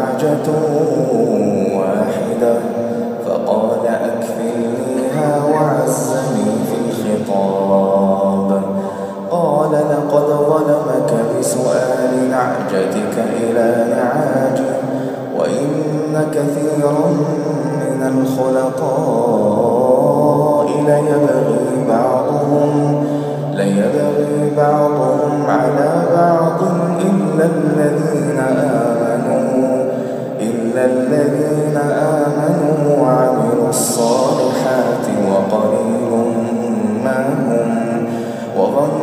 نعجة واحدة. فقال أكفلنيها وعزني في الخطاب. قال لقد ظلمك بسؤال نعجتك إلى نعاجه وإن كثيرا من الخلطاء ليبغي بعضهم ليبغي بعضهم على بعض إلا الذين آمنوا الذين آمنوا وعملوا الصالحات وقليل ما هم وظن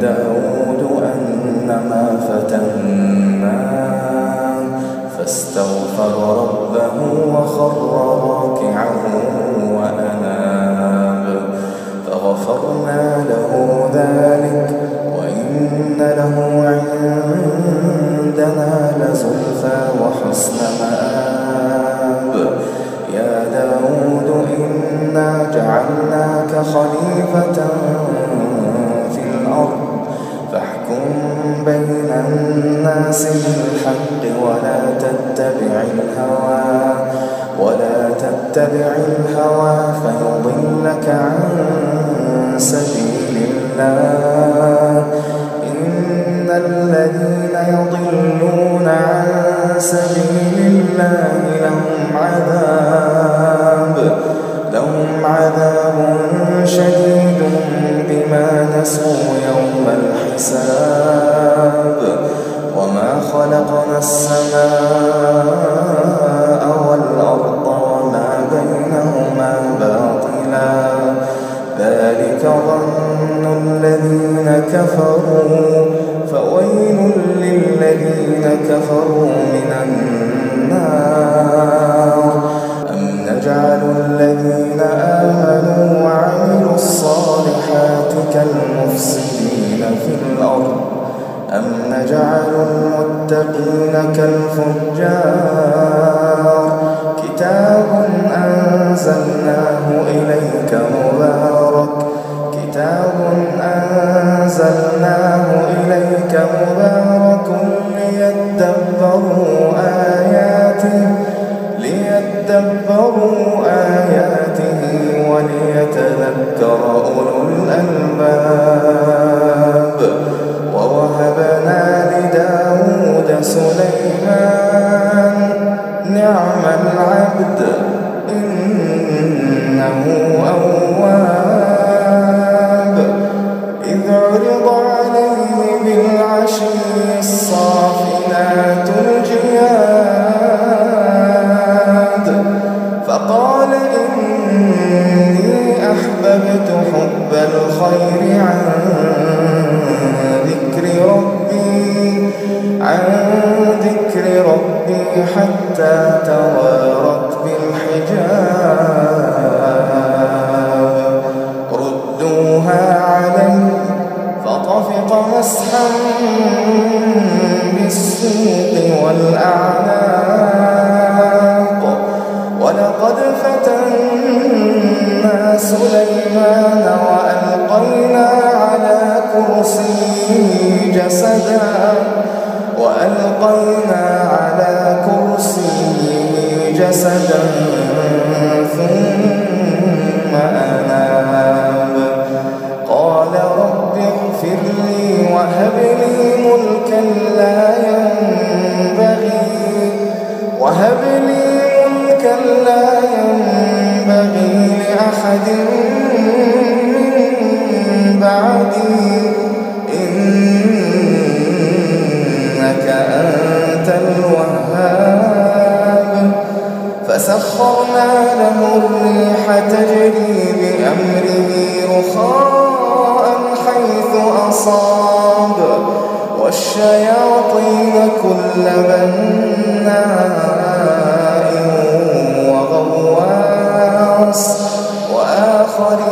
داود أنما فتناه فاستغفر ربه وخر راكعا خليفة في الأرض. فاحكم بين الناس بالحق ولا تتبع الهوى ولا تتبع الهوى فيضلك عن سبيل الله. إن الذين يضلون عن سبيل الله يوم المتقين كالفجار كتاب أنزلناه إليك مبارك كتاب أنزلناه إليك مبارك ليدبروا آياته ليدبروا آياته وليتذكر أولو الألباب. فطفق مسحا بالسوق والأعناق. ولقد فتنا سليمان وألقينا على كرسيه جسدا. وألقينا على كرسيه جسدا ثم أناب لا ينبغي وهب لي ملكا لا ينبغي لأحد من بعدي. fora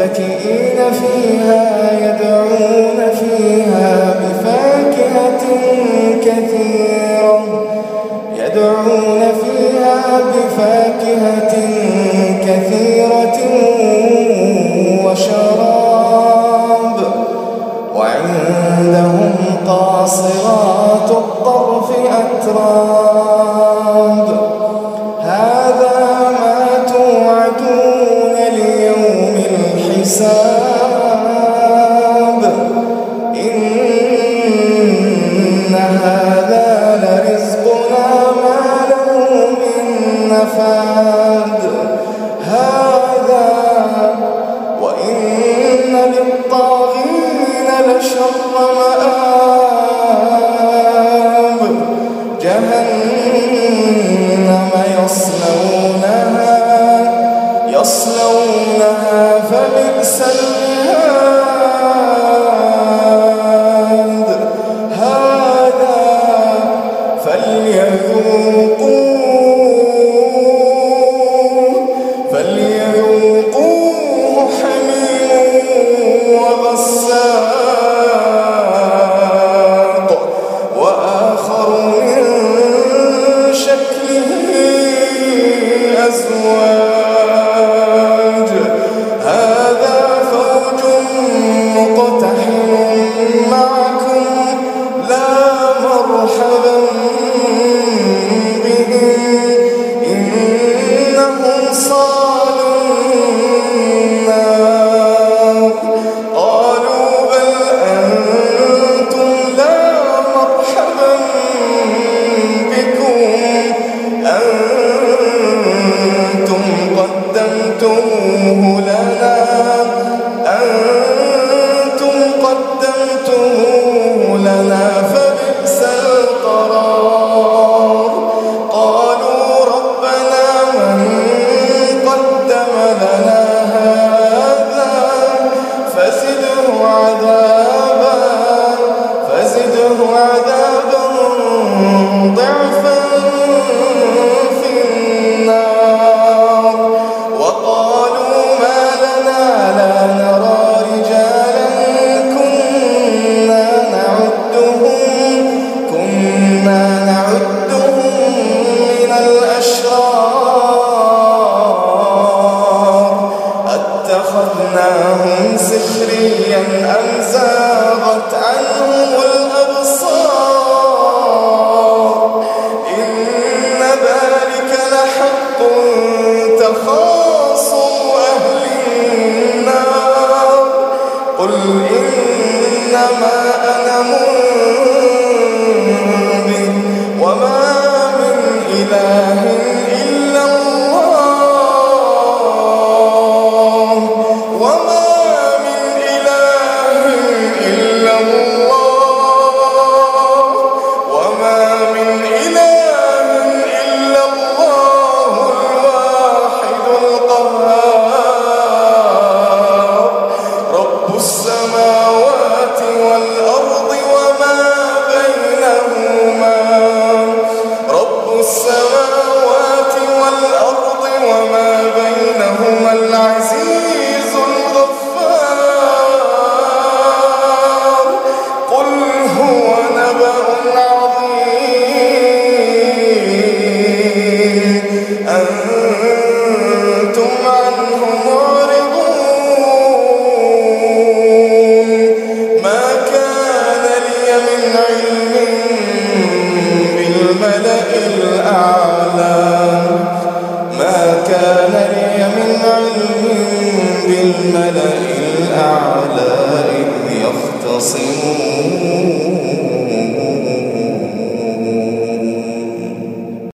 متكئين فيها يدعون فيها بفاكهة كثيرة. يدعون فيها بفاكهة كثيرة وشراب. وعندهم قاصرات الطرف أتراب. هذا ما توعدون الحساب